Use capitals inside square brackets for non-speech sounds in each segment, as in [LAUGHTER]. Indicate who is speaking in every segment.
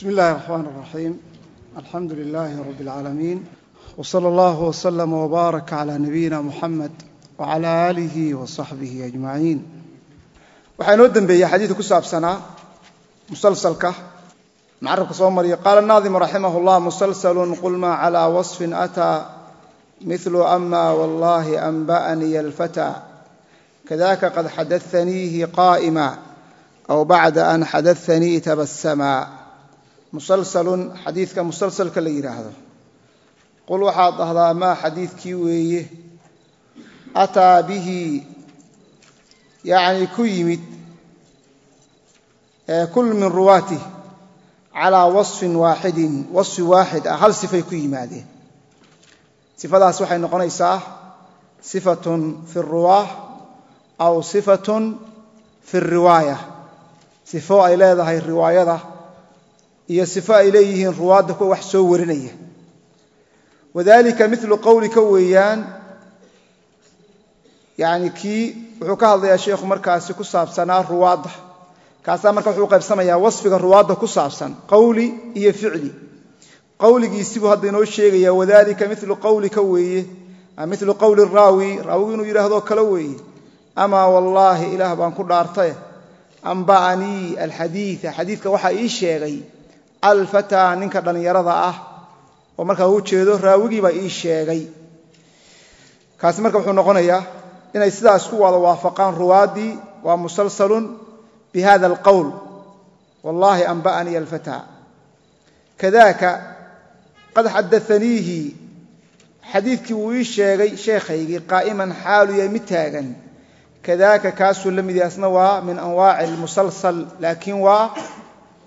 Speaker 1: bismi illaahi raxmaan raxiim alxamdu lilaahi rabbi اlcaalamiin wsala allahu wslama wbaaraka calaa nabiyina muxamed wacala aalihi wa saxbihi ajmaciin waxaa inoo dembeeyey xadiidka ku saabsanaa musalsalka. Macarabka soo mariya qaala naadimu raximah llah musalsalun qul maa calaa wasfin ataa mihlu ama wallahi anba'aniya alfataa kadaka qad xadaaniihi qaa'ima aw bacda an xadaanii tabasamaa musalsalun xadiidka musalsalka la yidhaahdo qul waxaad dhahdaa maa xadiidkii weeye? Ataa bihi yacni ku yimid kul min ruwaatih calaa wasfin waaxidin wasfi waaxid ah hal sifay ku yimaadeen. Sifadaas waxay noqonaysaa sifatun fi ruwaah aw sifatun fi riwaaya sifo ay leedahay riwaayada iyo sifo ay leeyihiin ruwaadda kuwa wax soo warinaya. Wadalika milu qowlika weeyaan yani kii wuxuu ka hadlayaa sheikhu markaasi ku saabsanaa ruwaadda. Kaasaa marka wuxuu qaybsamayaa wasfiga ruwaadda ku saabsan qowli iyo ficli. Qowligiisibuu hadda inoo sheegaya wadalika milu qowlika weeye milu qowli raawi raawigu inuu yidhahdoo kale weeye amaa wallaahi ilaah baan ku dhaartaye amba'anii alxadiia xadiidka waxaa ii sheegay alfataa ninka dhallinyarada ah oo markaa u jeedo raawigii baa ii sheegay. Kaasi marka wuxuu noqonayaa inay sidaa isku wada waafaqaan ruwaaddii waa musalsalun bi hada alqowl wallaahi anba'anii alfataa kadaka qad xadaaniihi xadiidkii wuu ii sheegay sheekhaygii qaa'iman xaalu yahay mid taagan. Kadaka kaasuu la mid yahay asna waa min anwaaci almusalsal laakiin waa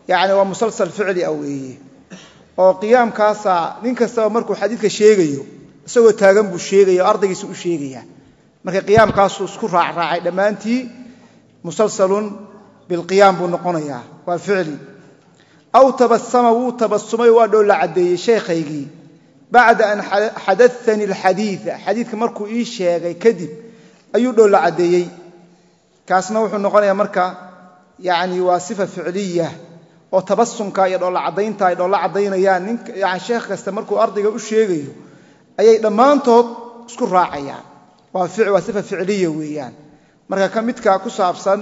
Speaker 1: yani waa musalsal ficli ah weeye oo qiyaamkaasaa nin kastaba markuu xadiidka sheegayo isagoo taagan buu sheegaya o ardaygiisa u sheegaya. Marka qiyaamkaasuu isku raacraacay dhammaantii musalsalun bilqiyaam buu noqonayaa. Waa ficli. Aw tabasama wuu tabasumay waa dhow caddeeyey sheekhaygii. Bacda an xadaanii alxadiia xadiidka markuu ii sheegay kadib ayuu dhow la caddeeyey. Kaasna wuxuu noqonayaa marka yani waa sifa ficliya oo tabasumka iyo dhoolla caddaynta ay dhoolla caddaynayaan nin sheekh kasta markuu ardayga u sheegayo ayay dhammaantood isku raacayaan. Waa sifa ficliya weeyaan. Marka ka midka ku saabsan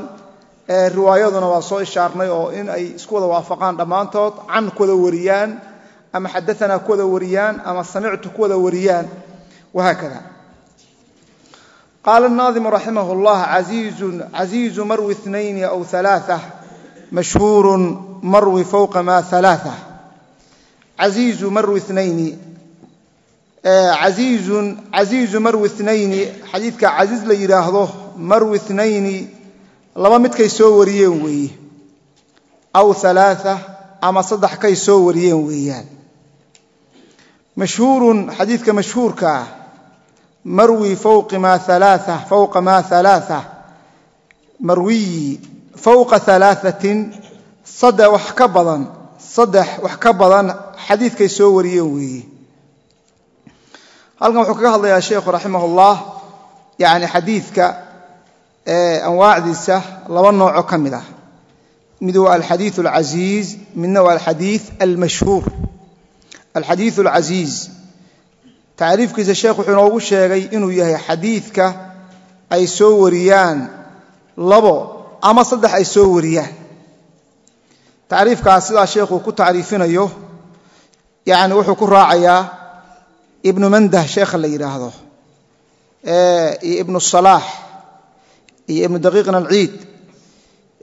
Speaker 1: riwaayaduna waa soo ishaarnay oo in ay isku wada waafaqaan dhammaantood can ku wada wariyaan ama xadaanaa ku wada wariyaan ama samictu ku wada wariyaan wahaakada qaala naadimu raximah llah casiizu marwi nayni aw alaaثa mashhuuru marwi fowqa ma aaaa aiizu marwi nayni aiizun casiizu marwi nayni xadiidka casiiz la yidhaahdo marwi nayni laba midkay soo wariyeen weeye aw alaaa ama saddex kay soo wariyeen weeyaan. Mashhuurun xadiidka mashhuurka ah, marwi fowqi ma aaaa fowqa ma alaaa marwiyi fowqa alaaثatin saddex wax ka badan saddex wax ka badan xadiidkay soo wariyeen weeye halkan wuxuu kaga hadlayaa sheikhu raximah اllah yani xadiidka anwaacdiisa laba nooco ka mid ah mid waa alxadiiث اlcasiiz midna waa alxadiiث almashhuur alxadiiث اlcasiiz tacriifkiisa sheekh wuxuu inoogu sheegay inuu yahay xadiidka ay soo wariyaan labo ama saddex ay soo wariyaan tacriifkaas sidaa sheekhuu ku tacriifinayo yani wuxuu ku raacayaa ibnu mandah sheekha la yidhaahdo iyo ibnu salaax iyo ibnu daqiiqna alciid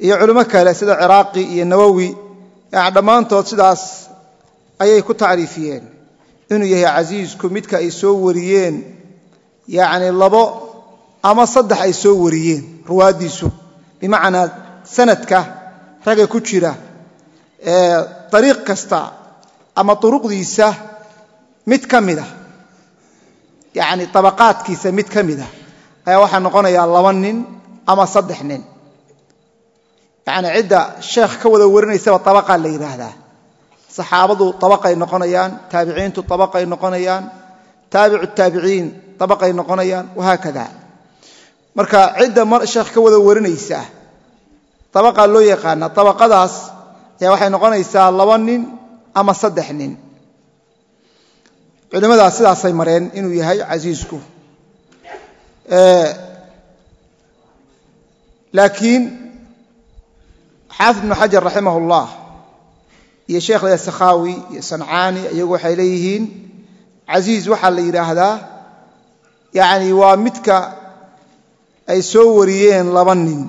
Speaker 1: iyo culimo kale sida ciraaqi iyo nawowi yani dhammaantood sidaas ayay ku tacriifiyeen inuu yahay casiisku midka ay soo wariyeen yacni labo ama saddex ay soo wariyeen ruwaaddiisu. Bimacnaa sanadka ragga ku jira dariiq kasta ama turuqdiisa mid ka mida yacni tabaqaadkiisa mid ka mida ayaa waxaa noqonayaa laba nin ama saddex nin. Yacni cidda sheekh ka wada warinaysaba tabaqaa la yidhaahdaa. Saxaabadu abaqay noqonayaan taabiciintu abaqay noqonayaan taabicu taabiciin abaqay noqonayaan wahaakada marka cidda sheekh ka wada warinaysa abaqaa loo yaqaana abaqadaas ayaa waxay noqonaysaa laba nin ama saddex nin. Culimmadaas sidaasay mareen inuu yahay casiisku. Laakiin xaafid ibnu xajar raximah اllah iyo sheekh sakhaawi iyo sancaani iyagu waxay leeyihiin casiiz waxaa la yidhaahdaa yani waa midka ay soo wariyeen laba nin.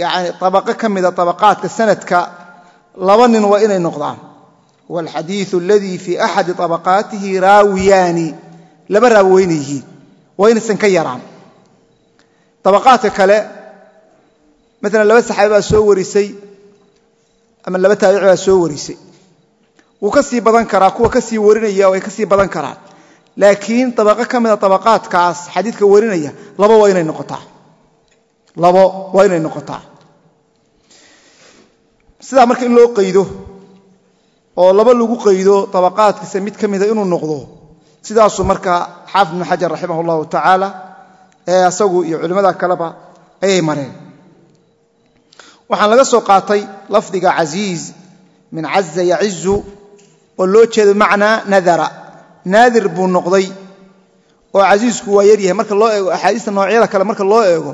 Speaker 1: Yani abaqo ka mida abaqaadka sanadka laba nin waa inay noqdaan. Huwa alxadiiu aladii fii axadi abaqaatihi raawiyaani. Laba raawi inay yihiin. Waa inaysan ka yaraan. Abaqaadka kale maalan laba saxaabi baa soo warisay ama laba taabici baa soo warisay. Wuu ka sii badan karaa kuwa ka sii warinaya way ka sii badan karaan. Laakiin abaqo ka mida abaqaadkaas xadiidka warinaya labo waa inay noqotaa. Labo waa inay noqotaa sidaa marka in loo qaydo oo laba lagu qaydo abaqaadkiisa mid ka mida inuu noqdo sidaasuu marka xaafid ibnu xajar raximah اllahu tacaala ee asagu iyo culimmada kaleba ayay mareen. Waxaan laga soo qaatay lafdiga casiiz min caza yacizu oo loo jeedo macnaa nadara. Naadir buu noqday oo casiisku waa yaryahay. Marka loo eego axaadiista noocyada kale marka loo eego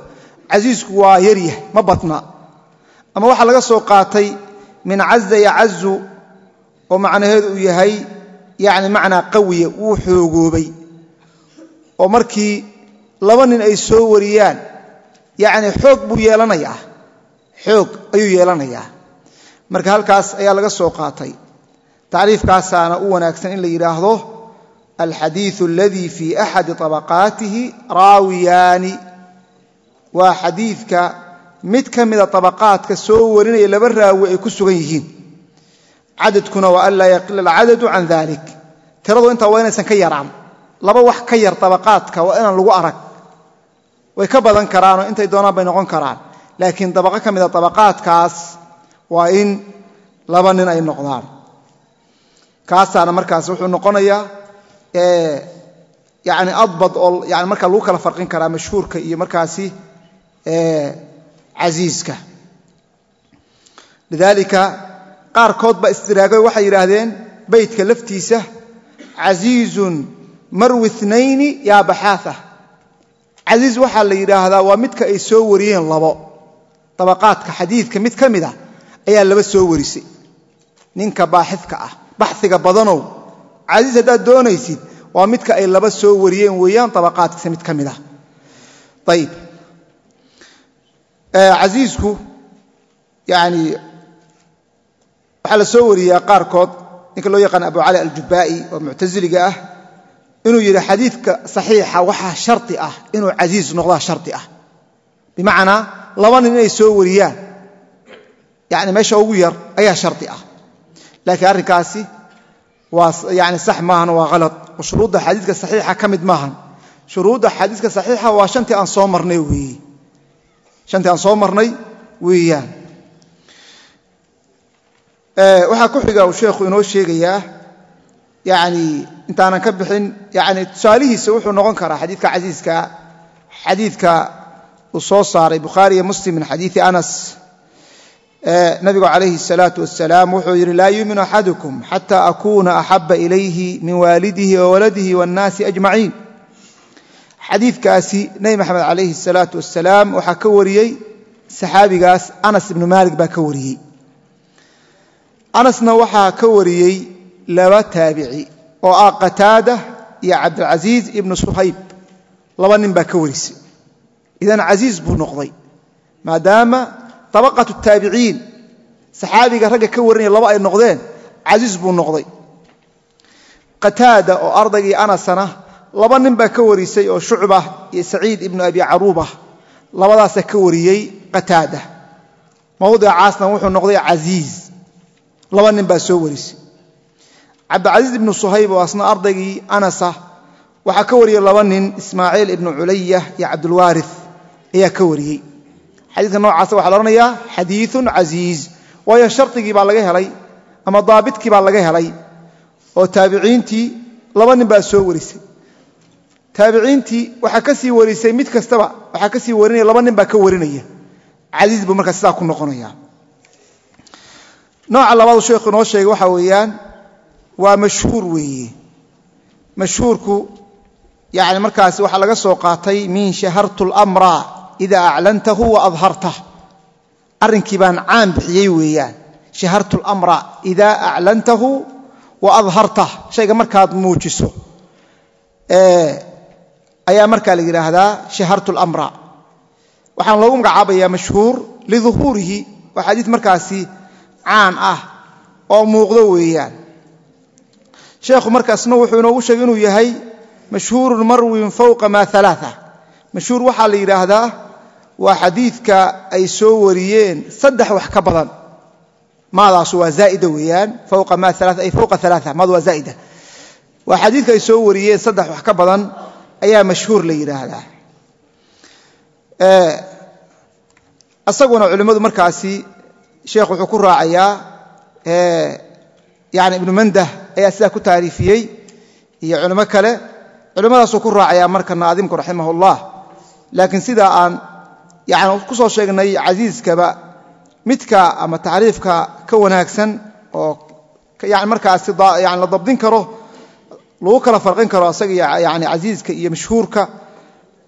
Speaker 1: casiisku waa yaryahay ma badna ama waxaa laga soo qaatay min caza yacazu oo macnaheedu uu yahay yani macnaa qawiya wuu xoogoobay. Oo markii laba nin ay soo wariyaan yani xoog buu yeelanayaa. Xoog ayuu yeelanayaa. Marka halkaas ayaa laga soo qaatay. Tacriifkaasaana u wanaagsan in la yidhaahdo alxadiiu aladii fii axadi طabaqaatihi raawiyaani. Waa xadiidka mid ka mida abaqaadka soo warinaya laba raawi ay ku sugan yihiin. Cadadkuna waa an laa yaqila alcadadu can dalik tiradu intaa waa inaysan ka yaraan. Laba wax ka yar abaqaadka waa inaan lagu arag. Way ka badan karaanoo intay doonaan bay noqon karaan. Laakiin dabaqo ka mida abaqaadkaas waa in laba nin ay noqdaan. Kaasaana markaas wuxuu noqonayaa yani adbad oo yani markaa lagu kala farqin karaa mashhuurka iyo markaasi casiiska. Lidaalika qaarkood baa istiraagay waxay yidhaahdeen beytka laftiisa casiizun marwi nayni yaa baxaaa casiiz waxaa la yidhaahdaa waa midka ay soo wariyeen labo. Dabaqaadka xadiidka mid ka mid a ayaa laba soo warisay. Ninka baaxidka ah baxiga badanow. Casiiz haddaad doonaysid waa midka ay laba soo wariyeen weeyaan dabaqaadkiisa mid ka mid ah. Ayib casiisku yani waxaa la soo wariyaa qaarkood ninka loo yaqaan abu cali aljubaa'i oo muctasiliga ah inuu yidhi xadiidka saxiixa waxaa shardi ah inuu casiiz noqdaa shardi ah. Bimacnaa laba nin inay soo wariyaan yani meesha ugu yar ayaa shardi ah. Laakiin arrinkaasi waa yani sax maahan waa halad oo shuruudda xadiidka saxiixa ka mid maahan. Shuruudda xadiiska saxiixa waa shantii aan soo marnay weeye shantii aan soo marnay weeyaan waxaa ku xiga uu sheekhu inoo sheegayaa yani intaanan ka bixin yani tusaalihiisa wuxuu noqon karaa xadiidka casiiska xadiidka uu soo saaray bukhaari iyo muslim min xadiidi anas nabigu calayhi الsalaaةu wasalaam wuxuu yidhi laa yuuminu axadukum xata akuuna axaba ilayhi min waalidihi wawaladihi wاnnaasi ajmaciin xadiidkaasi nebi maxamed calayhi الsalaaةu wasalaam waxaa ka wariyey saxaabigaas anas ibnu maalik baa ka wariyey anasna waxaa ka wariyey laba taabici oo ah qataada iyo cabdilcasiiz ibnu suhayb laba nin baa ka warisay idan casiiz buu noqday maadaama abaqat taabiciin saxaabiga ragga ka warinaya laba ay noqdeen casiiz buu noqday qataada oo ardaygii anasana laba nin baa ka warisay oo shucba iyo saciid ibnu abi caruuba labadaasa ka wariyey qataada. Mawdicaasna wuxuu noqday casiiz. Laba nin baa soo warisay. Cabdilcasiiz ibnu suhayb oo asna ardaygii anasa waxaa ka wariyey laba nin ismaaciil ibnu culaya iyo cabdulwaari ayaa ka wariyey xadiidka noocaasa waxa la odhanayaa xadiiun casiiz. Waayo shardigii baa laga helay ama daabidkii baa laga helay oo taabiciintii laba nin baa soo warisay taabiciintii waxaa ka sii warisay mid kastaba waxaa ka sii warinaya laba nin baa ka warinaya. Casiiz buu markaa sidaa ku noqonaya nooca labaadu sheekhu inoo sheegay waxaa weeyaan waa mashhuur weeye. Mashhuurku yani markaasi waxaa laga soo qaatay min shahartu اlamra ida aclantahu wa adhartah. Arrinkii baan caan bixiyey weeyaan. Shahartu اlamra ida aclantahu wa adhartah. Shayga markaad muujiso ayaa markaa la yidhaahdaa shahartu اlamra waxaan loogu magacaabayaa mashhuur liuhuurihi waa xadiid markaasi caan ah oo muuqdo weeyaan. Sheekhu markaasna wuxuu inoogu sheegay inuu yahay mashhuurun marwin fowqa ma aaaa mashhuur waxaa la yidhaahdaa waa xadiidka ay soo wariyeen saddex wax ka badan. Maadaasu waa zaaida weeyaan fowqa ma ay fowqa aaamad waa zaaida. Waa xadiidka ay soo wariyeen saddex wax ka badan ayaa mashhuur la yidhaahdaa. Isaguna culimmadu markaasi sheekh wuxuu ku raacayaa yani ibnu mandah ayaa sidaa ku taariifiyey iyo culimo kale. Culimmadaasuu ku raacayaa marka naadimku raximah اllah laakiin sidaa aan yani ku soo sheegnay casiiskaba midka ama tacriifka ka wanaagsan oo yani markaasi la dabdin karo lagu kala farin karo asaga ni casiiska iyo mashhuurka.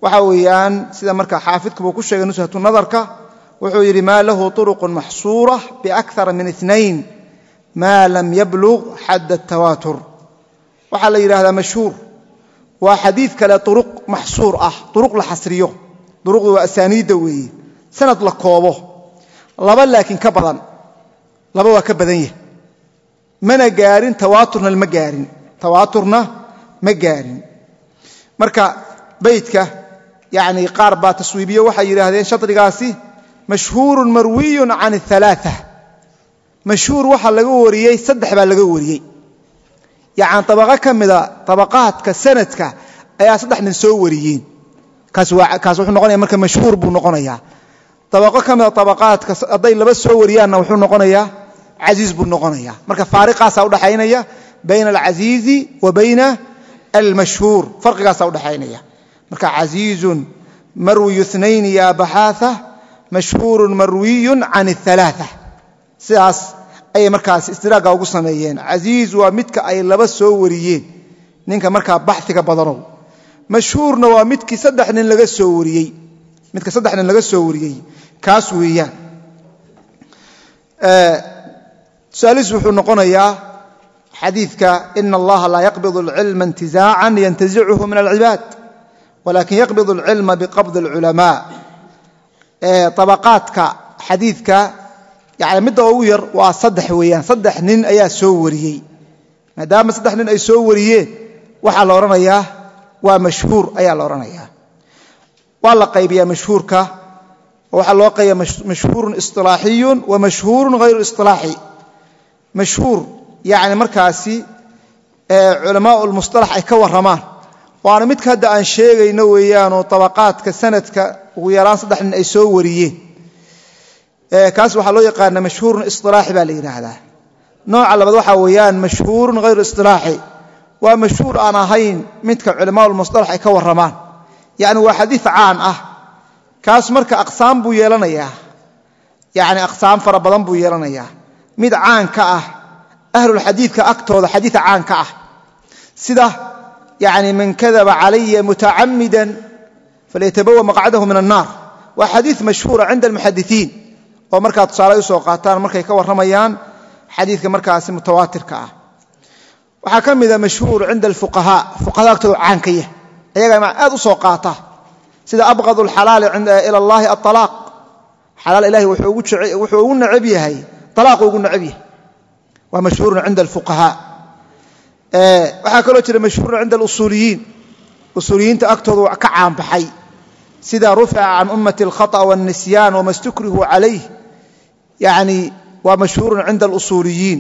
Speaker 1: Waxa weyaan sida marka xaafidkubu ku sheegay nushatu nadarka wuxuu yidhi maa lahu uruqun maxsuura biakara min inayn maa lam yablug xadd atawaatur waxaa la yidhaahdaa mashhuur. Waa xadiid kale uruq maxsuur ah uruq la xasriyo. Uruqdu waa asaaniidda weeye sanad la koobo. Laba laakiin ka badan laba waa ka badan yah mana gaarin tawaaturna lama gaarin tawaaturna ma gaarin. Marka beydka yani qaar baa taswiibiyo waxay yidhaahdeen shadrigaasi mashhuurun marwiyun can اalaaثa mashhuur waxaa laga wariyey saddex baa laga wariyey. Yani abaqo ka mida abaqaadka sanadka ayaa saddex nin soo wariyeen kaas wuxuu noqonaya marka mashhuur buu noqonayaa. Abaqo ka mida abaqaadka hadday laba soo wariyaanna wuxuu noqonayaa casiiz buu noqonaya marka faariqaasaa udhaxaynaya bayna alcasiizi wa bayna almashhuur farqigaasaa udhaxaynaya marka casiizun marwiyu nayn ya baxaaa mashhuurun marwiyun can اalaaثa sidaas ayay markaas istiraagga ugu sameeyeen casiiz waa midka ay laba soo wariyeen ninka markaa baxiga badanow mashhuurna waa midkii saddex nin laga soo wariyey midka saddex nin laga soo wariyey kaas weeyaan saalis wuxuu noqonayaa xadiidka ina allaha laa yaqbid اlcilma intizaacan yantazichu min alcibaad walakin yaqbid اlcilma biqabdi اlculamaa abaqaadka xadiidka yani midda ugu yar waa saddex weeyaan saddex nin ayaa soo wariyey maadaama saddex nin ay soo wariyeen waxaa la odhanayaa waa mashhuur ayaa la odhanayaa waa la qaybiyaa mashhuurka oo waxaa loo qaybiya mashhuurun isilaaxiyun wa mashhuurun hayru isilaaxi mashhuur yani markaasi culamaa lmusalax ay ka warramaan. Waana midka hadda aan sheegayno weeyaanoo abaqaadka sanadka ugu yaraan saddex nin ay soo wariyeen. Kaas waxaa loo yaqaana mashhuurun isilaaxi baa la yidhaahdaa. Nooca labaad waxaa weeyaan mashhuurun hayru isilaaxi waa mashhuur aan ahayn midka culamaa lmusalax ay ka warramaan. Yani waa xadiid caan ah. Kaas marka aqsaam buu yeelanayaa. Yani aqsaam fara buu yeelanayaa. Mid caan ka ah ahlulxadiidka agtooda xadiid caan ka ah. Sida yani man kadaba calaya mutacamidan falyatabawa maqcadahu min annaar. Waa xadiid mashhuura cinda almuxadisiin oo markaa tusaale u soo qaataan markay ka warramayaan xadiidka markaasi mutawaatirka ah. Waxaa ka mida mashhuur cinda alfuqahaa fuqahada agtooda caan ka yah ayagaa aad u soo qaata. Sida abqad alxalaali ila allahi aalaaq xalaal ilahi wuxuu ugu necab yahay alaaqu ugu necab yahay waa mashhuurun cinda alfuqahaa waxaa kaloo jira mashhuurun cinda alusuuliyiin usuuliyiinta agtooda ka caanbaxay sida rufica can ummati alkhaطأ wاlnisyaan wama stukrihu calayh yani waa mashhuurun cinda alusuuliyiin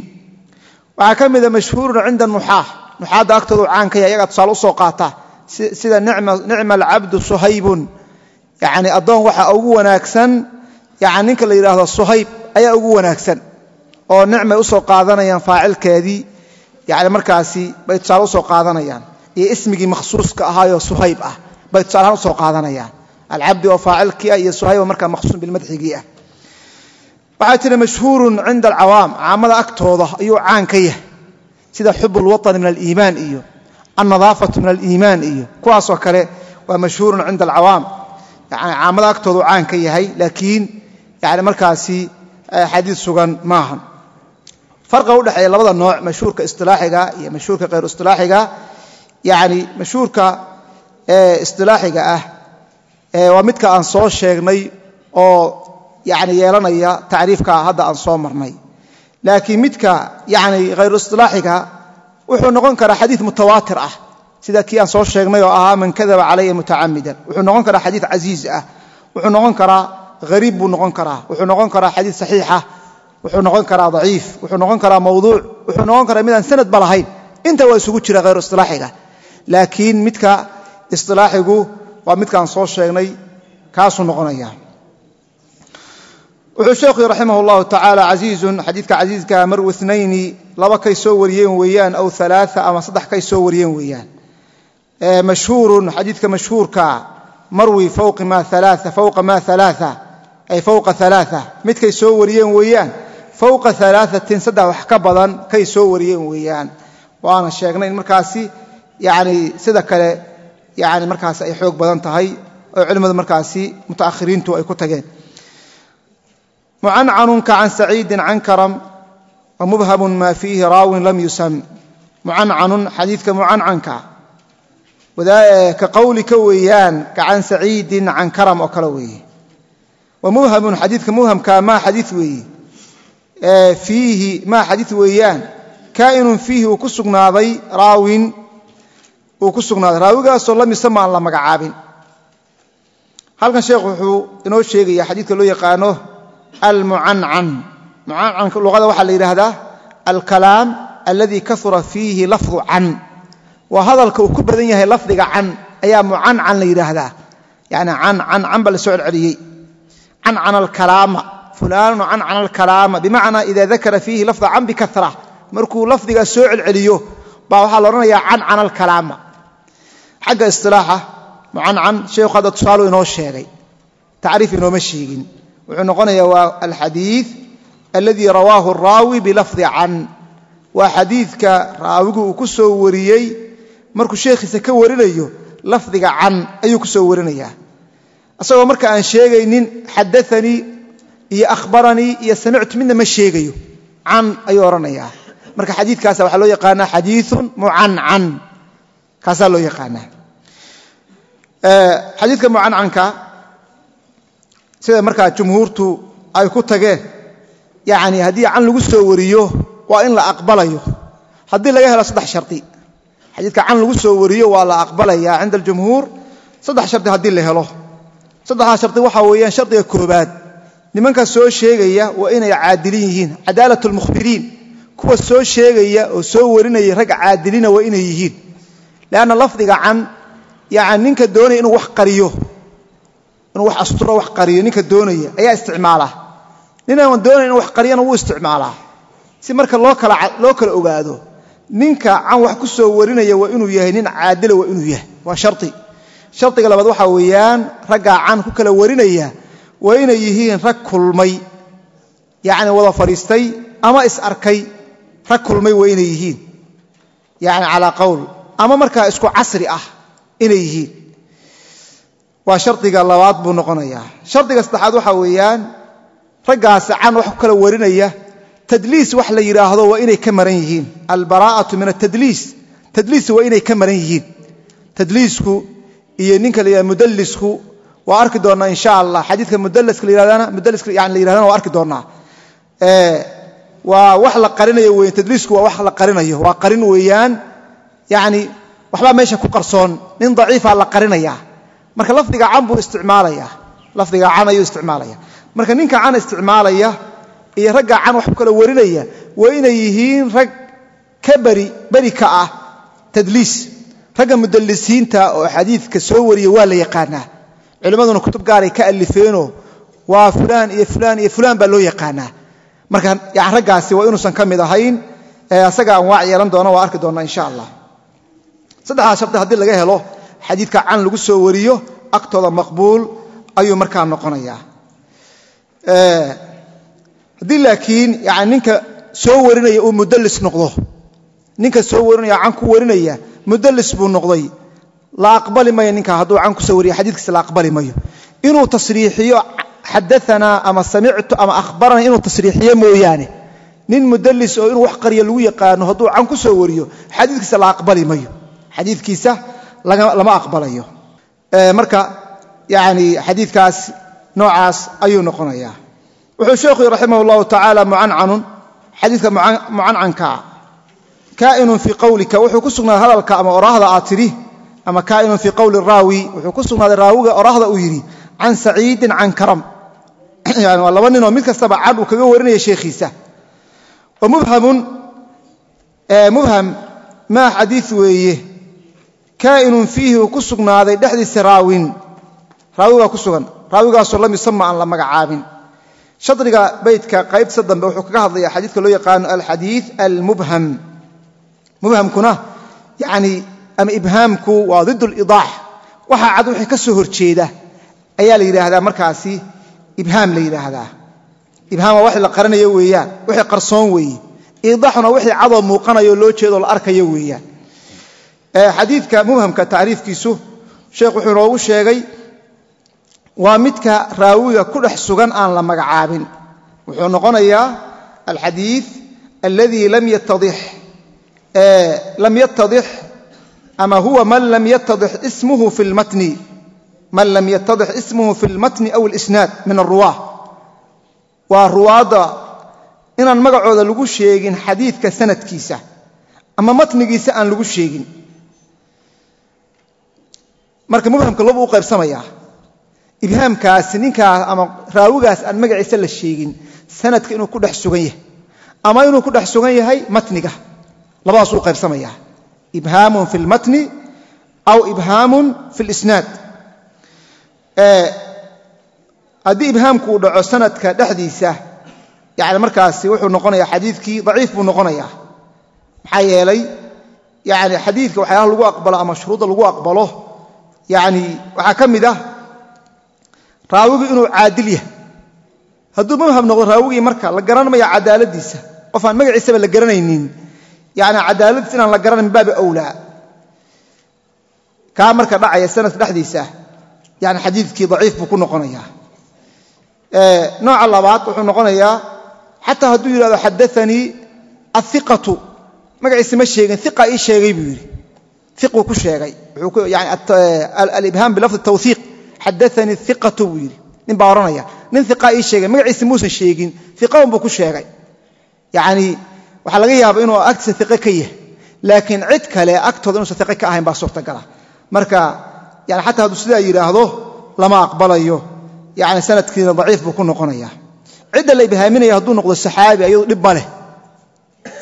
Speaker 1: waxaa ka mida mashhuurun cinda nuxaah nuxaadda agtooda caan ka yahay ayagaa tusaale usoo qaata sida nicma alcabdu suhaybun yani addoon waxa ugu wanaagsan yani ninka la yidhaahdo suhayb ayaa ugu wanaagsan oo nicmay u soo qaadanayaan faacilkeedii yani markaasi bay tusaale u soo qaadanayaan. Iyo ismigii makhsuuska ahaayoo suhayb ah bay tusaalahaan u soo qaadanayaan. Alcabdi oo faacilkii ah iyo suhayb oo markaa makhsuusun bilmadxigii ah. Waxaa jira mashhuurun cinda alcawaam caamada agtooda ayuu caan ka yahay. Sida xub اlwaطni min aliimaan iyo alnadaafatu min aliimaan iyo kuwaasoo kale waa mashhuurun cinda alcawaam. Yani caamada agtoodu caan ka yahay laakiin yani markaasi xadiid sugan maaha farqa udhexeeya labada nooc mashhuurka isilaaxiga iyo mashhuurka khayr isilaaxiga yani mashhuurka isilaaxiga ah waa midka aan soo sheegnay oo yani yeelanaya tacriifka hadda aan soo marnay. Laakiin midka yani khayru isilaaxiga wuxuu noqon karaa xadiid mutawaatir ah. Sida kii aan soo sheegnay oo ahaa man kadaba calaya mutacamidan wuxuu noqon karaa xadiid casiiz ah. Wuxuu noqon karaa hariib buu noqon karaa. Wuxuu noqon karaa xadiid saxiixa wuxuu noqon karaa daciif wuxuu noqon karaa mawduuc wuxuu noqon karaa midaan sanadba lahayn. Inta waa isugu jira khayr isilaaxiga laakiin midka isilaaxigu waa midkaan soo sheegnay kaasuu noqonaya. Wuxuu sheekhi raximah اllahu tacaala casiizun xadiidka casiiska mar inayni laba kay soo wariyeen weeyaan aw aaaa ama saddex kay soo wariyeen weeyaan. Mashhuurun xadiidka mashhuurka marwi fawqa ma aaaa ay fawqa aaaa midkay soo wariyeen weeyaan fawqa alaaثatin saddex wax ka badan kay soo wariyeen weeyaan. Waana sheegnay in markaasi yani sida kale yani markaasi ay xoog badan tahay oo culimmadu markaasi mutaakhiriintu ay ku tageen. Mucancanunka can saciidin can karam wa mubhamun maa fiihi raawin lam yusam mucancanun xadiidka mucancanka ka qawlika weeyaan ka saciidin can karam oo kale weeye. Wa mubhamun xadiidka mubhamka maa xadiid weeye fiihi maa xadiid weeyaan kaa'inun fiihi uu ku sugnaaday raawin uu ku sugnaaday. Raawigaasoo lam aan la magacaabin. Halkan sheekh wuxuu inoo sheegaya xadiidka loo yaqaano almucancan mucancanka luqada waxaa la yidhaahdaa alkalaam alladii kahura fiihi lafdu can. Waa hadalka uu ku badan yahay lafdiga can ayaa mucancan la yidhaahdaa. Yani can can can ba la soo celceliyey. Cancana alkalaama fulaanun cancana alkalaama bimacnaa ida dakara fiihi lafda can bikara markuu lafdigaa soo celceliyo baa waxaa la odhanayaa cancana alkalaama xagga isilaaxa mucancan sheekhu hadda tusaalu inoo sheegay. Tacriif inooma sheegin. Wuxuu noqonayaa waa alxadiid aladii rawaahu araawi bilafdi can. Waa xadiidka raawigu uu ku soo wariyey. Markuu sheekhiisa ka warinayo lafdiga can ayuu ku soo warinayaa. Isagoo marka aan sheegaynin xadaanii iyo akhbaranii iyo samictu midna ma sheegayo. Can ayuu odhanayaa marka xadiidkaasa waxaa loo yaqaanaa xadiiun mucancan. Kaasaa loo yaqaanaa. Xadiidka mucancanka sida markaa jumhuurtu ay ku tageen yani haddii can lagu soo wariyo waa in la aqbalayo. Haddii laga helo saddex shari xadiidka can lagu soo wariyo waa la aqbalaya cinda aljumhuur saddex shardi haddii la helo. Saddexdaa shardi waxaa weeyaan shardiga koobaad nimanka soo sheegaya waa inay caadilin yihiin. Cadaalat lmukhbiriin kuwa soo sheegaya oo soo warinaya rag caadilina waa inay yihiin. Leanna lafdiga can yani ninka doonaya inuu wax qariyo inuu wax asturo wax qariyo ninka doonaya ayaa isticmaala. Ninaan doonaya inuu wax qariyana wuu isticmaalaa si marka loo kala ogaado ninka can wax ku soo warinaya waa inuu yahay nin caadila waa inuu yahay. Waa shari shardiga labaad waxaa weeyaan raggaa can ku kala warinaya waa inay yihiin rag kulmay yacni wada fadhiistay ama is arkay rag kulmay waa inay yihiin. Yani calaa qowl ama markaa isku casri ah inay yihiin. Waa shardiga labaad buu noqonayaa. Shardiga saddexaad waxaa weeyaan raggaasi can wax ku kala warinaya tadliis wax la yidhaahdo waa inay ka maran yihiin. Albaraa'atu min atadliis tadliis waa inay ka maran yihiin waa arki doonnaa insha allah xadiidka mudaliska la yidhahdana mudaliska yani la yidhahdana waa arki doonnaa waa wax la qarinayo weyan tadliisku waa wax la qarinayo. Waa qarin weeyaan yani waxbaa meesha ku qarsoon. Nin daciifa la qarinaya marka lafdiga can buu isticmaalaya. Lafdiga can ayuu isticmaalaya. Marka ninka can isticmaalaya iyo ragga can wax kala warinaya waa inay yihiin rag ka beri beri ka ah tadliis. Ragga mudallisiinta oo xadiidka soo wariya waa la yaqaanaa culimmaduna kutub gaaray ka alifeenoo waa fulaan iyo fulaan iyo fulaan baa loo yaqaanaa. Marka raggaasi waa inuusan ka mid ahayn asaga anwaac yeelan doona waa arki doonnaa insha allah. Saddexdaas shardi haddii laga helo xadiidka can lagu soo wariyo agtooda maqbuul ayuu markaa noqonayaa. Haddii laakiin yani ninka soo warinaya uu mudallis noqdo ninka soo warinaya can ku warinaya mudallis buu noqday la aqbali mayo ninka hadduu can ku soo wariya xadiidkiisa la aqbali mayo. Inuu tasriixiyo xadaanaa ama samictu ama akhbarana inuu tasriixiyo mooyaane. Nin mudallis oo inuu wax qarya lagu yaqaano hadduu can ku soo wariyo xadiidkiisa la aqbali mayo. Xadiidkiisa lama aqbalayo. Marka yani xadiidkaas noocaas ayuu noqonayaa. Wuxuu sheekhu raximah اllahu tacaala mucancanun xadiidka mucancankaa kaa'inun fii qowlika wuxuu ku sugnaaday hadalka ama oraahda aad tidhi ama kaa'inun fii qowli raawi wuxuu ku sugnaaday raawiga oraahda uu yidhi can saciidin can karam. [CLEARS THROAT] Yani waa laba ninoo mid kastaba can uu kaga warinaya sheekhiisa. Wa mubhamun mubham maa xadiid weeye kaa'inun fiihi uu ku sugnaaday dhexdiisa raawin. Raawi baa ku sugan raawigaasoo lam yusama aan la magacaabin. Shadriga beydka qaybta dambe wuxuu kaga hadlaya xadiidka ama ibhaamku waa did lidaax waxa cad wixii ka soo horjeeda ayaa la yidhaahdaa markaasi ibhaam la yidhaahdaa. Ibhaam waa wax la qaranayo weeyaan wixii qarsoon weeye. Idaaxuna wixii cadoo muuqanayo loo jeedoo la arkayo weeyaan. Xadiidka mubhamka tacriifkiisu sheekh wuxuu inoogu sheegay waa midka raawiga ku dhex sugan aan la magacaabin. Wuxuu noqonayaa alxadiid alladii lam yatadix ama huwa man lam yatadix ismuhu fi lmatni man lam yatadix ismuhu fi lmatni aw اlisnaad min aruwaah waa ruwaadda inaan magacooda lagu sheegin xadiidka sanadkiisa ama matnigiisa aan lagu sheegin. Marka mubhamka lobu u qaybsamayaa ibhaamkaasi ninkaas ama raawigaas aan magaciisa la sheegin sanadka inuu ku dhex sugan yahay ama inuu ku dhex sugan yahay matniga labadaas u qaybsamayaa ibhaamun fi lmatni aw ibhaamun fi lisnaad haddii ibhaamku uu dhaco sanadka dhexdiisa yani markaasi wuxuu noqonaya xadiidkii daciif buu noqonayaa. Maxaa yeelay yani xadiidka waxyaalaha lagu aqbalo ama shuruudda lagu aqbalo yani waxaa ka mid ah raawigu inuu caadil yahay. Hadduu mubham noqdo raawigii marka la garanaynin yani cadaaladiis inaan la garanan min baabi awlaa. Kaa marka dhacaya sanadka dhexdiisa yani xadiidkii daciif buu ku noqonayaa. Nooca labaad wuxuu noqonayaa xataa hadduu yidhahdo xadaanii aiqatu magaciisa ma sheegin iqa ii sheegay buu yidhi. Iquu ku sheegay. Alibhaam bilafdi tawhiiq xadaanii iqatu buu yidhi. Nin baa odhanaya nin iqa ii sheegay. Magaciisa muusan sheegin iqaun buu ku sheegay. Yani waxaa laga yaaba inuu agtiisa iqe ka yahay laakiin cid kale agtooda inuusan iqe ka ahayn baa suurtagala. Marka yani xataa hadduu sidaa yidhaahdo lama aqbalayo. Yani sanadkiina daciif buu ku noqonaya. Cidda la ibhaaminaya hadduu noqdo saxaabi ayadu dhib ma leh.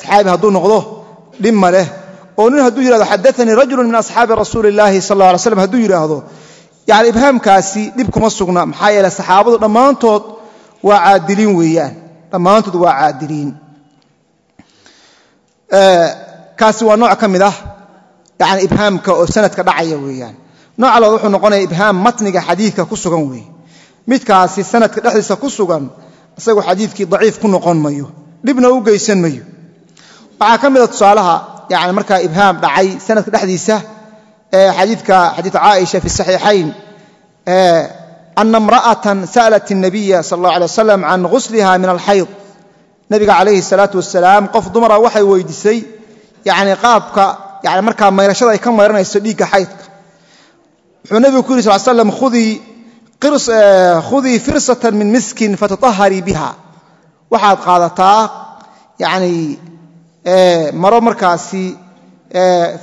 Speaker 1: Saxaabi hadduu noqdo dhib leh. Oo nin hadduu yidhahdo xadaanii rajulu min asxaabi rasuuli illaahi sal alla slam hadduu yidhaahdo yani ibhaamkaasi dhib kuma sugna. Maxaa yeele saxaabadu dhammaantood waa caadiliin weeyaan. Dhammaantood waa caadiliin kaasi waa nooc ka mid ah yani ibhaamka oo sanadka dhacaya weeyaan nooca labaad wuxuu noqonaya ibhaam matniga xadiidka ku sugan weeye midkaasi sanadka dhexdiisa ku sugan isagu xadiidkii daciif ku noqon mayo dhibna u geysan mayo waxaa ka mida tusaalaha yani markaa ibhaam dhacay sanadka dhexdiisa xadiidka xadiid caaisha fi saxiixayn ana imra'atan sa'lat الnabiya sal اllah alay wasalam can ghusliha min alxayd nabiga calayhi الsalaatu wasalaam qof dumara waxay weydiisay yani qaabka yani markaa mayrashada ay ka mayranayso dhiigga xaydka. Wuxuu nebigu ku yiri sal slam khudii firsatan min miskin fatataharii biha. Waxaad qaadataa yani maro markaasi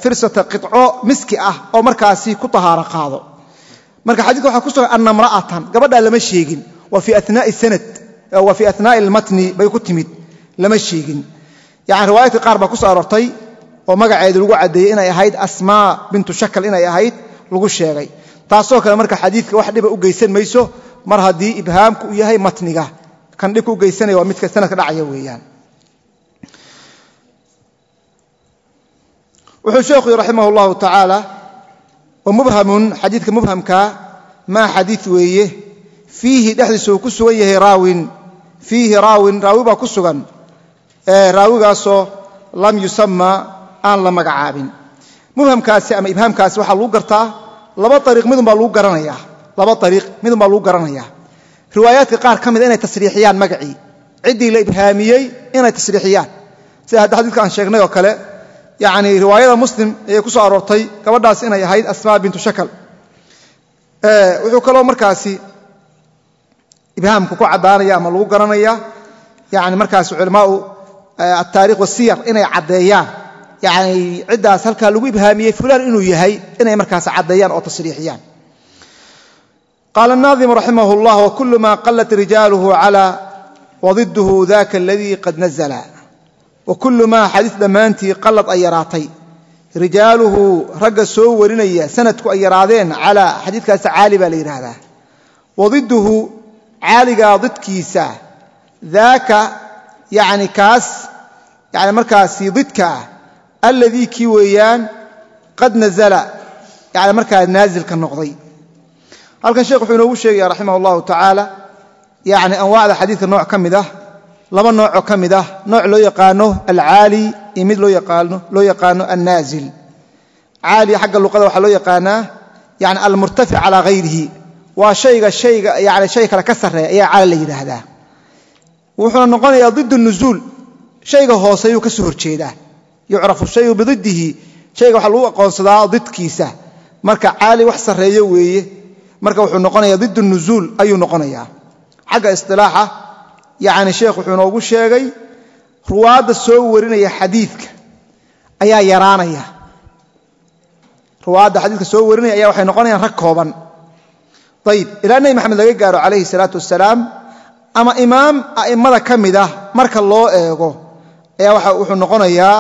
Speaker 1: firsata qico miski ah oo markaasi ku tahaaro qaado. Marka xadidka waxaa ku sugan ana mra'atan gabadhaa lama sheegin wa fii anaa'i sanad wa fii anaa'i almatni bay ku timid lama sheegin. Yani riwaayaadka qaar baa ku soo aroortay oo magaceedu lagu caddeeyey inay ahayd asmaa bintu shakal inay ahayd lagu sheegay. Taasoo kale marka xadiidka wax dhiba u geysan mayso mar haddii ibhaamku uu yahay matniga kan dhibka u geysanaya waa midka sanadka dhacaya weeyaan. Wuxuu sheekhu mubhamun xadiidka mubhamka maa xadiid weeye fiihi dhexdiisa uu ku sugan yahay raawin fiihi raawin raawi baa ku sugan. Raawigaasoo lam yusama aan la magacaabin. Mubhamkaasi ama ibhaamkaasi waxaa lagu gartaa laba ariiq midun baa lagu garanayaa. Laba ariiq midun baa lagu garanayaa. Riwaayaadka qaar ka mida inay tasriixiyaan magacii ciddii la ibhaamiyey inay tasriixiyaan. Sida hadda xadiidka aan sheegnay oo kale yani riwaayada muslim ayay ku soo aroortay gabadhaas inay ahayd asmaa bintu shakal. Wuxuu kaloo markaasi ibhaamku ku caddaanaya ama lagu garanaya yani markaas culamaau ataarikh wasiyar inay caddeeyaan yani ciddaas halkaa lagu ibhaamiyey fulaan inuu yahay inay markaas caddeeyaan oo tasriixiyaan qaala الnaadimu raximah اllah wkulu ma qalat rijaaluhu calى wadiduhu daka aladii qad nazla wakulu maa xadiis dhammaantii qalad ay yaraatay rijaaluhu ragga soo warinaya sanadku ay yaraadeen calaa xadiidkaas caali baa la yidhaahdaa wadiduhu caaligaa didkiisa daaka yani kaas yani markaasi didka ah alladii kii weeyaan qad nazala yani markaa naasilka noqday. Halkan sheekh wuxuu inoogu sheegaya raximah allahu tacaala yani anwaacda xadiidka nooc ka mid ah laba noocoo ka mid ah nooc loo yaqaano alcaali iyo mid loo yaqaano annaasil caali xagga luqada waxaa loo yaqaanaa yani almurtafic calaa hayrihi waa hayga hayga yani shay kale ka sarreeya ayaa caali la yidhaahdaa. Wuxuuna noqonayaa did nuzuul. Shayga hooseyuu ka soo horjeedaa. Yucrafu shayu bididihi shayga waxaa lagu aqoonsadaa didkiisa. Marka caali wax sarreeyo weeye. Marka wuxuu noqonayaa did nuzuul ayuu noqonayaa. Xagga isilaaxa yani sheekh wuxuu inoogu sheegay ruwaadda soo warinaya xadiidka ayaa yaraanaya. Ruwaadda xadiidka soo warinaya ayaa waxay noqonayaan rag kooban ayib ilaa nebi maxamed laga gaaro calayhi salaatu wasalaam ama imaam a'immada ka ah marka loo eego ayaa wuxuu noqonayaa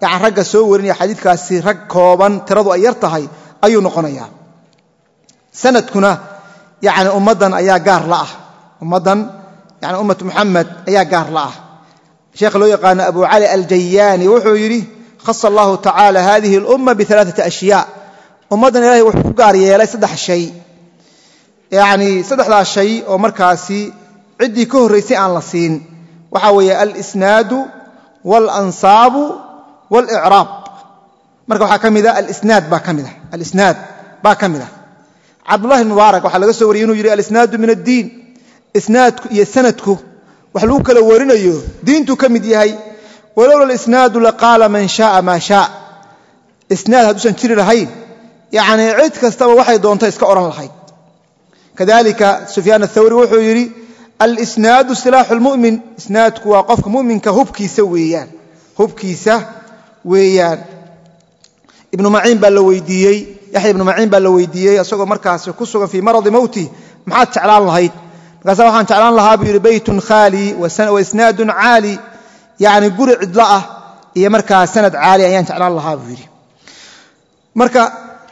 Speaker 1: yani ragga soo warinaya xadiidkaasi rag kooban tiradu ay yar tahay ayuu noqonayaa. Sanadkuna yani ummaddan ayaa gaar la ah. Ummaddan yani ummatu muxamed ayaa gaar la ah. Sheekha loo yaqaano abu cali aljayaani wuxuu yidhi khasa allahu tacaala hadihi اlumma bialaaثati ashyaa. Ummaddan ilahay wuxuu gaar yeelay saddex shay yani saddexdaas shay oo markaasi ciddii ka horraysay aan la siin. Waxaa weeye alsnaadu wاlansaabu wاlcraab marka waxaa ka mida alisnaad baa ka mid ah alisnaad baa ka mid ah cabdullahi mubaarak waxaa laga soo wariyey inuu yidhi alisnaadu min addiin. Isnaadku iyo sanadku wax lagu kala warinayo diintuu ka mid yahay walowla alisnaadu laqaala man shaaa maa shaa isnaad hadduusan jiri lahayn. Yacnii lahayd kadalika sufyaan athawri wuxuu yidhi alisnaadu silaaxu lmu'min isnaadku waa qofka mu'minka hubkiisa weeyaan hubkiisa weeyaan. Ibnu maciin baa la weydiiyey yaxya ibnu maciin baa la weydiiyey isagoo markaasi ku sugan fii maradi mowti maxaad jeclaan lahayd? Markaasa waxaan jeclaan lahaa buu yidhi beytun khaali wa caali. Yani guri cidlo ah iyo markaa sanad caali ayaan jeclaan lahaa buu yidhi. Marka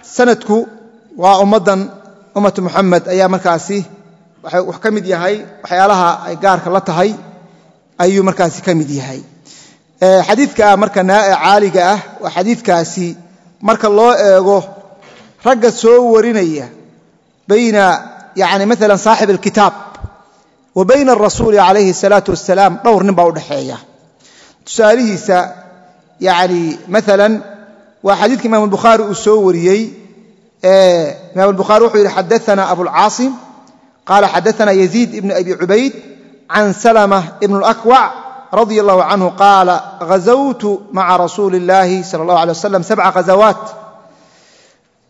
Speaker 1: sanadku waa ummaddan ummatu muxamed ayaa markaasi wax ka mid yahay waxyaalaha ay gaarka la tahay ayuu markaasi ka mid yahay. Xadiidka marka caaliga ah waa xadiidkaasi marka loo eego ragga soo warinaya bayna yani maala saaxib alkitaab wa bayna arasuuli calayhi الsalaatu wasalaam dhowr nin baa udhaxeeya tusaalihiisa yani maalan waa xadiidka imam albukhaari uu soo wariyey imam albukhaari wuxuu yidhi xadaana abulcaasim qaala xadaana yaziid ibn abi cubayd can salma ibn اlakwac radi allahu canhu qaala ghazawtu maca rasuuli اllahi sala اllah alay waslam sabca ghazawaat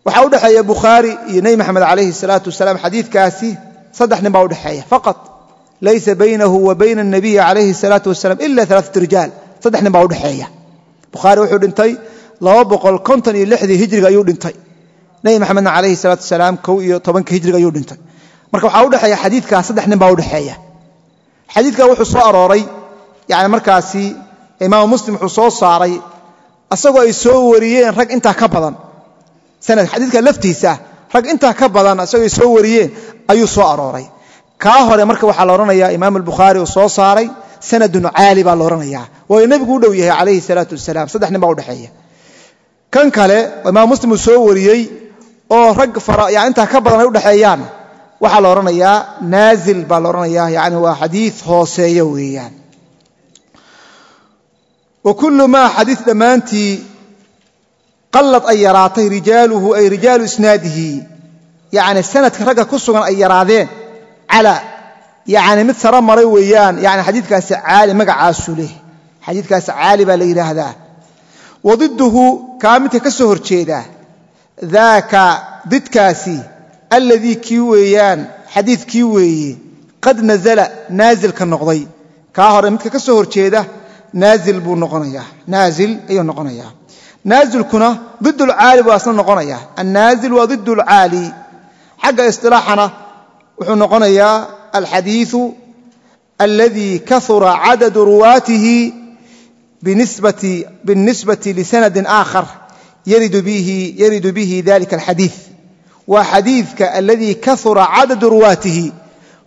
Speaker 1: waxaa udhexeeya bukhaari iyo nebi maxamed calayhi salaatu wasalaam xadiidkaasi saddex nin baa udhexeeya faqat laysa baynahu wa bayna الnabiyi calayhi salaatu wasalam ila alaaat rijaal saddex nin baa udhexeeya bukhaari wuxuu dhintay laba boqol konton iyo lixdii hijriga ayuu dhintay nebi maxamedna calayhi salaatu wasalaam kow iyo tobanka hijriga ayuu dhintay. Marka waxaa udhexeeya xadiidkaas saddex nin baa udhexeeya xadiidka wuxuu soo arooray yani markaasi imaamu muslim wuxuu soo saaray asagoo ay soo wariyeen rag intaa ka badan. Sanad xadiidka laftiisa rag intaa ka badan asagoo ay soo wariyeen ayuu soo arooray. Kaa hore marka waxaa la odhanayaa imaam albukhaari uu soo saaray sanadun caali baa la odhanayaa waayo nebigu u dhow yahay calayhi salaatu wasalaam saddex nin baa udhexeeya kan kale imaam muslim uu soo wariyey oo rag yani intaa ka badan ay udhexeeyaan waxaa la odhanayaa naazil baa la odhanayaa yani waa xadiid hooseeyo weeyaan. Wa kullu maa xadiid dhammaantii qallad ay yaraatay rijaaluhu ay rijaalu isnaadihi. Yacni sanadka ragga ku sugan ay yaraadeen cala yacni mid saro maray weeyaan yani xadiidkaasi caali magacaasu leh. Xadiidkaasi caali baa la yidhaahdaa. Wadiduhu kaa midka ka soo horjeeda daaka didkaasi alladii kii weeyaan xadiidkii weeye qad nazala naazilka noqday kaa hore midka ka soo horjeeda naazil buu noqonayaa naazil ayuu noqonayaa naazilkuna did lcaali buu asna noqonaya annaazil waa did lcaali xagga isilaaxana wuxuu noqonayaa alxadiiu aladii kahura cadadu ruwaatihi binisbati lisanadin aakhar yaridu bihi dalika alxadiid waa xadiidka aladii kahura cadadu ruwaatihi.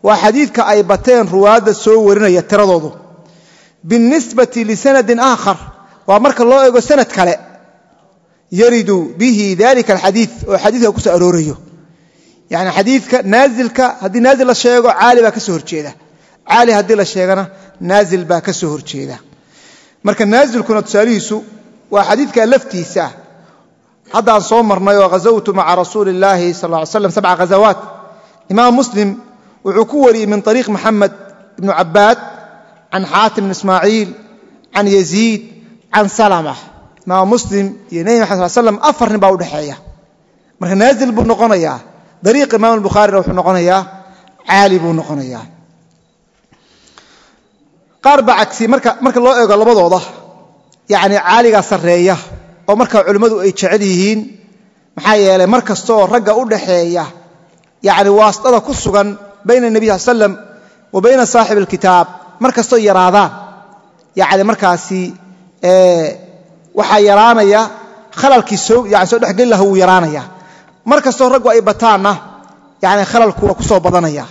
Speaker 1: Waa xadiidka ay bateen ruwaadda soo warinaya tiradoodu. Binisbati lisanadin aakhar. Waa marka loo eego sanad kale. Yaridu bihi dalika alxadiid oo xadiidka ku soo aroorayo. Yani xadiidka naazilka haddii naazil la sheego caali baa ka soo horjeeda. Caali haddii la sheegana naazil baa ka soo horjeeda. Marka naazilkuna tusaalihiisu waa xadiidka laftiisa haddaan soo marnay oo ghazawtu maca rasuuli illaahi sal slam sabca ghazawaat imaam muslim wuxuu ku wariyey min ariiq maxamed ibnu cabaad can xaatim bn ismaaciil can yaziid can salama. Imaam muslim iyo nebi maxamed sal slam afar nin baa udhexeeya marka naazil buu noqonayaa dariiqa imaam albukhaarina wuxuu noqonayaa caali buu noqonayaa. Qaar baa cagsi marka loo eego labadooda yacni caaligaa oo marka culimmadu ay jecel yihiin maxaa yeelay mar kastaoo ragga u dhaxeeya yacni waastada ku sugan bayna nebiy sal slam wa bayna saaxib alkitaab mar yaraadaan. Yacni markaasi waxaa yaraanaya khalalkii yani soo dhexgeli laha wuu yaraanaya. Mar raggu ay bataanna yani khalalku waa ku soo badanaya.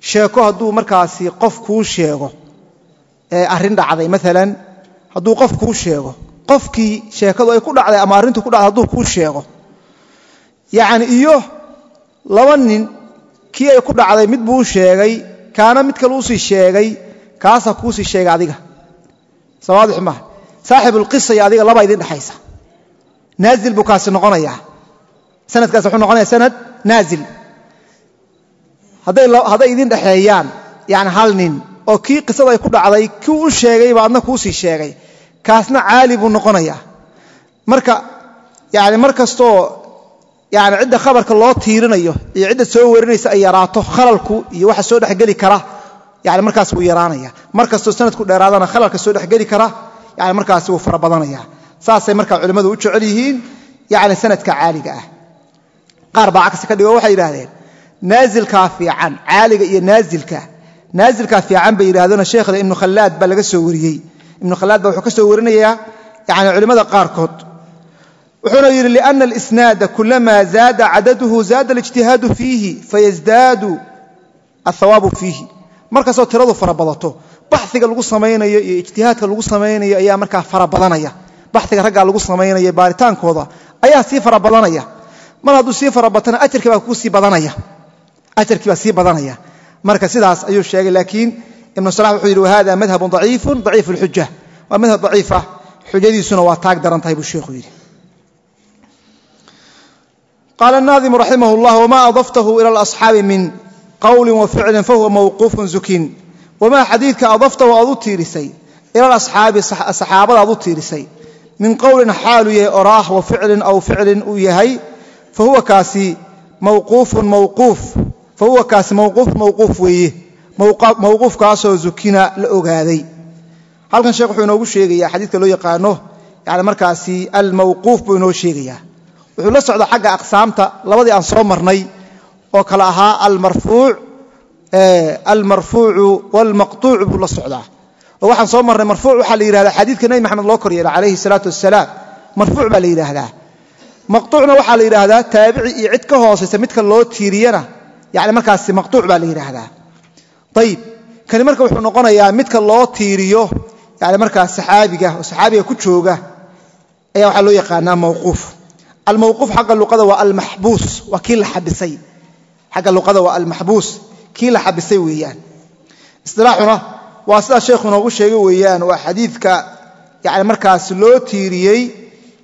Speaker 1: Sheeko hadduu markaasi qof kuu sheego arrin dhacday maalan hadduu qof kuu sheego qofkii sheekadu ay ku dhacday ama arrintu ku dhacday hadduu kuu sheego. Yacni iyo laba nin kii ay ku dhacday mid buu sheegay kaana mid kale u sii sheegay kaasaa kuusii sheegay adiga. Sawaadix maaha saaxibulqisa iyo adiga labaa idin dhexaysa. Naazil buu kaasi noqonayaa. Sanadkaas wuxuu noqonaya sanad naazil. Hadday idin dhexeeyaan yani hal nin oo kii qisada ay ku dhacday kii u sheegay baa adna kuusii sheegay kaasna caali buu noqonayaa. Marka yani mar yani cidda khabarka loo tiirinayo iyo cidda soo warinaysa ay yaraato khalalku iyo waxa soo dhexgeli kara yani markaas wuu yaraanaya mar sanadku dheeraadana khalalka soo dhexgeli kara yani markaasi wuu fara badanaya saasay marka culimmadu u jecel yihiin yani sanadka caaliga ah. Qaar baa cagsi ka dhigo waxay yidhaahdeen naazilkaa fiican caaliga iyo naazilka. Naazilkaa fiican bay yidhahdeen sheekhda ibnu khallaad baa laga soo wariyey ibnu khalad ba wuxuu ka soo warinayaa yani culimmada qaarkood. Wuxuuna yidhi liana alisnaada kulama zaada cadaduhu zaada alijtihaadu fiihi fayasdaadu athawaabu fiihi. Markastoo tiradu farabadato baxiga lagu samaynayo iyo ijtihaadka lagu samaynayo ayaa markaa fara baxiga raggaa lagu samaynaya baaritaankooda ayaa sii farabadanaya. Mar hadduu sii fara batana ajarkii baa sii badanaya. Marka sidaas ayuu sheegay laakiin ibnu salax wuxuu yidhi wahada madhabun daciifu daciif اlxuja waa madhab daciif ah xujadiisuna waa taag daran tahay buu sheekhu yidhi qaala الnaadimu raximah اllah wma adaftahu ilى اlaصxaabi min qowli waficli fahuwa mawquufu zukin wamaa xadiidka adaftahu aad u tiirisay ila alasxaabi saxaabada aad u tiirisay min qowlin xaalu yahay oraah wa ficlin aw ficlin uu yahay fahuwa kaasi mawquufun mawquuf fahuwa kaasi mawquufun mawquuf weeye mawquufkaasoo zukina la ogaaday. Halkan sheekh wuxuu inoogu sheegayaa xadiidka loo yaqaano yani markaasi almawquuf buu inoo sheegayaa. Wuxuu la socdaa xagga aqsaamta labadii aan soo marnay oo kale ahaa almarfuuc almarfuucu walmaqtuucu buu la socdaa. Oo waxaan soo marnay marfuuc waxaa la yidhahdaa xadiidka nebi maxamed loo koryeela calayhi salaatu wassalaam marfuuc baa la yidhaahdaa. Maqtuucna waxaa la yidhaahdaa taabici iyo cid ka hoosaysa midka loo tiiriyana yani markaasi maqtuuc baa la yidhaahdaa ayib kani marka wuxuu noqonayaa midka loo tiiriyo yani markaas saxaabiga oo saxaabiga ku jooga ayaa waxaa loo yaqaanaa mawquuf. Almawquuf xagga luqada waa almaxbuus waa kii la xabisay. Xagga luqada waa almaxbuus kii la xabisay weeyaan. Isilaaxuna waa sidaa sheekhu inoogu sheegay weeyaan waa xadiidka yani markaas loo tiiriyey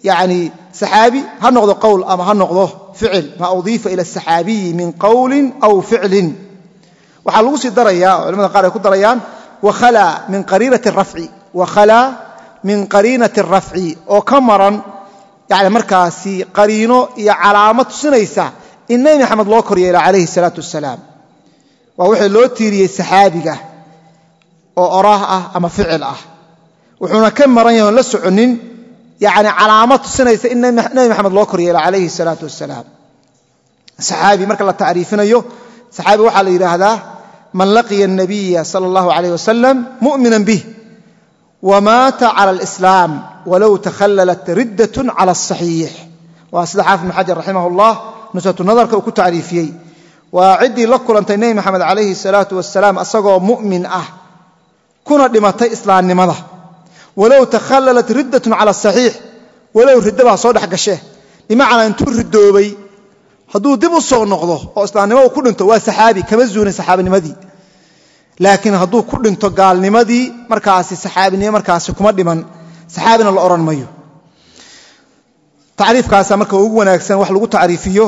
Speaker 1: yani saxaabi ha noqdo qowl ama ha noqdo ficil maa udiifa ila asaxaabiyi min qowlin aw ficlin waxaa lagu sii darayaa oo culamada qaar ay ku darayaan wakhalaa min qariinati rafci wakhalaa min qariinati rafci. Oo ka maran yani markaasi qariino iyo calaamo tusinaysa in nebi maxamed loo kor yeelo calayhi salaatu wasalaam. Waa wixii loo tiiriyey saxaabiga oo oraah ah ama ficil ah. Wuxuuna ka maran yahay oon la soconin yani calaamo tusinaysa in nebi maxamed loo kor yeelo calayhi salaatu wasalaam. Saxaabi marka la tacriifinayo saxaabi waxaa la yidhaahdaa man laqiya الnabiya salى اllahu alayh wasalam mu'mina bih wmaata clى اlislaam walow takhallalat riddat clى الصaxiix waa sida xaafid bn xajar raximah اllah nusratu nadarka uu ku tacriifiyey waa ciddii la kulantay nebi maxamed calayhi الsalaatu wasalaam asagoo mu'min ah kuna dhimatay islaamnimada walow takhallalat riddat clى الصaxiix walow riddabaa soo dhex gashe bimacnaa intuu ridoobay hadduu dib u soo noqdo oo islaamnimo uu ku dhinto waa saxaabi kama zuulin saxaabinimadii laakiin hadduu ku dhinto gaalnimadii markaasi saxaabinimo markaasi kuma dhiman saxaabina la odhan mayo tacriifkaasa marka ugu wanaagsan wax lagu tacriifiyo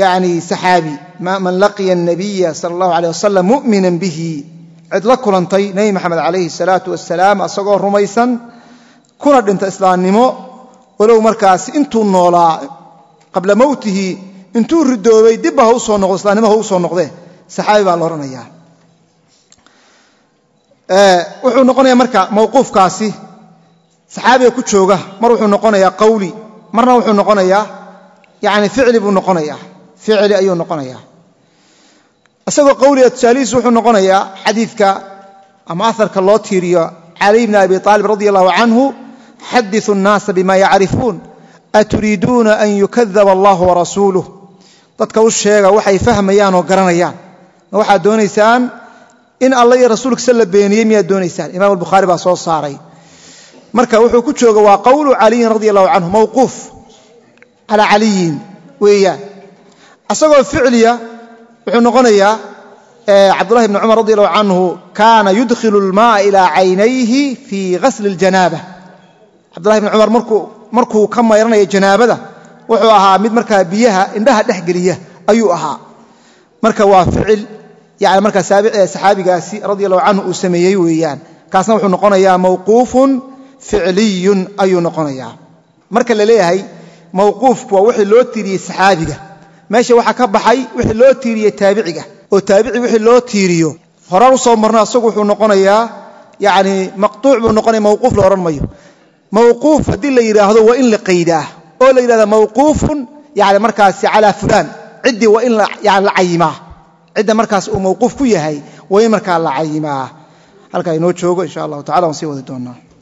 Speaker 1: yani saxaabi man laqiya الnabiya sala اllahu alيh wasalam mu'mina bihi cid la kulantay nebi maxamed calayhi الsalaatu wasalaam asagoo rumaysan kuna dhinta islaamnimo walow markaasi intuu noolaa qabla mowtihi intuu ridoobay dibba ha u soo noqdo islaannimo soo noqdee. Saxaabi baa la odhanaya wuxuu noqonaya marka mawquufkaasi saxaabiga ku jooga mar wuxuu noqonayaa qawli marna wuxuu noqonayaa yani ficli buu noqonayaa. Ficli ayuu noqonayaa. Isagoo qawliga tusaalihiisu wuxuu noqonayaa xadiidka ama aharka loo tiiriyo cali bni abi aalib radi allahu canhu xadiu الnaasa bima yacrifuun aturiiduuna an yukadaba allah warasuuluh dadka u sheega waxay fahmayaan oo garanayaan. Ma waxaad doonaysaan in alla iyo rasuulkiisa la beeniyey miyaad doonaysaan? Imam albukhaari baa soo saaray. Marka wuxuu ku jooga waa qowlu caliyin radi allahu canhu mawquuf calaa caliyin weeyaan. Asagoo ficliya wuxuu noqonayaa cabdullahi bni cumar radi allahu canhu kaana yudkhilu اlmaaa ilaa caynayhi fii ghasli اljanaaba cabdullahi bni cumar markuu ka mayranaya janaabada wuxuu ahaa mid markaa biyaha indhaha dhex geliya ayuu ahaa. Marka waa ficil yani markaa saxaabigaasi radi allahu canhu uu sameeyey weeyaan. Kaasna wuxuu noqonayaa mawquufun ficliyun ayuu noqonayaa. Marka la leeyahay mawquufku waa wixii loo tiiriyey saxaabiga. Meesha waxaa ka baxay wixii loo tiiriyey taabiciga. Oo taabici wixii loo tiiriyo. Horaan u soo marno wuxuu noqonayaa yani maqtuuc buu noqonaya mawquuf la odhan mayo. Mawquuf haddii la yidhaahdo waa in la qaydaa oo la yidhahda mawquufun yani markaasi calaa fulaan. Ciddii waa in la cayimaa. Cidda markaas uu mawquuf ku yahay waa in markaa la cayimaa. Halkaa inoo joogo insha allahu tacala waan sii wadi doonaa